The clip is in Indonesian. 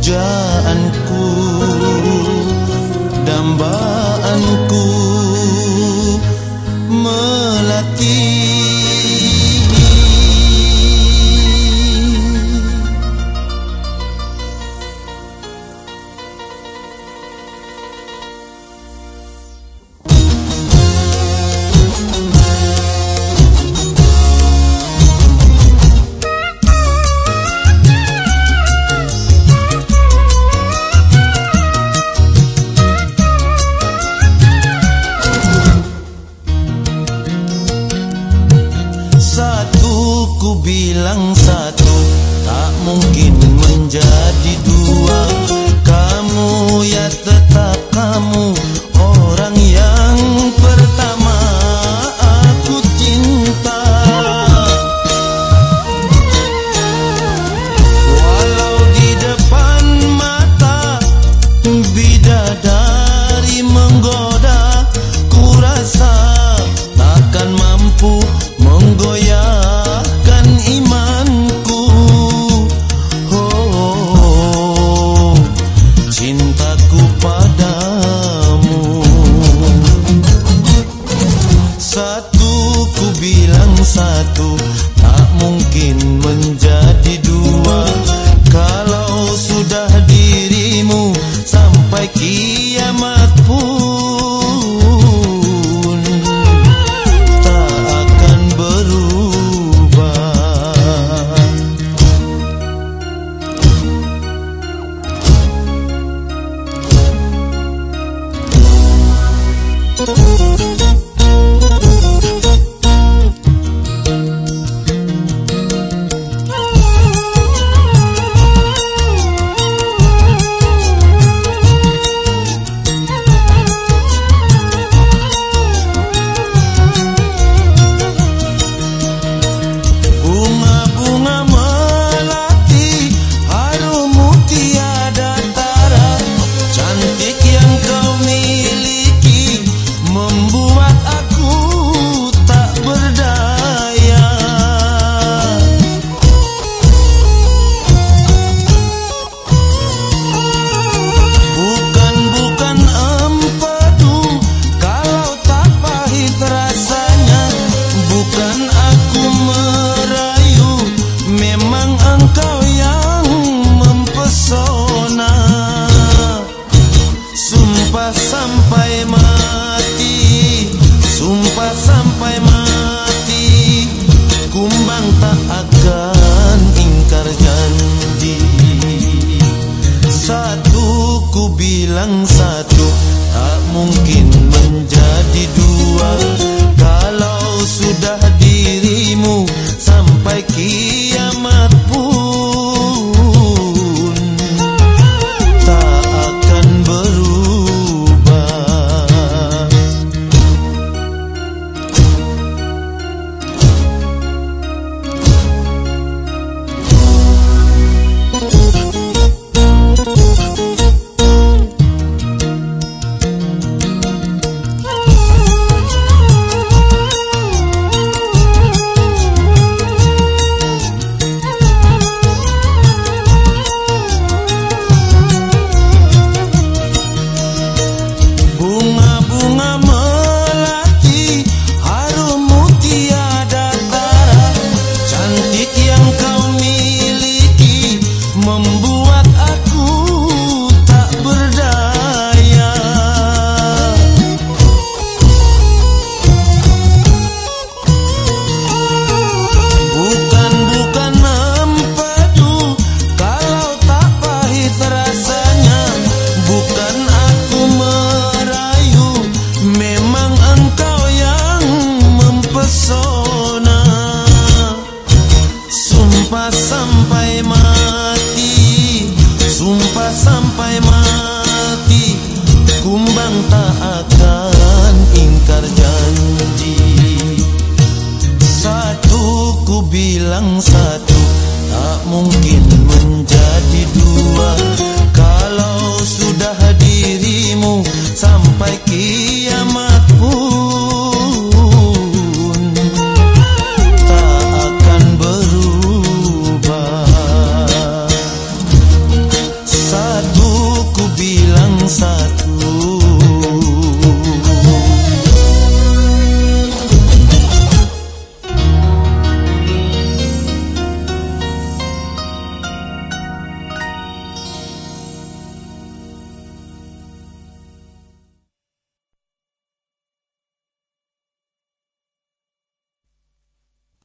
pujaanku dambaanku. Ku bilang satu tak mungkin menjadi dua. Kamu ya tetap kamu orang yang pertama aku cinta. Walau di depan mata bidadari menggoda Ku rasa takkan mampu menggoyang From sampai mati Kumbang tak akan ingkar janji. Satu ku bilang satu Tak mungkin menjadi dua. Kalau sudah dirimu sampai kini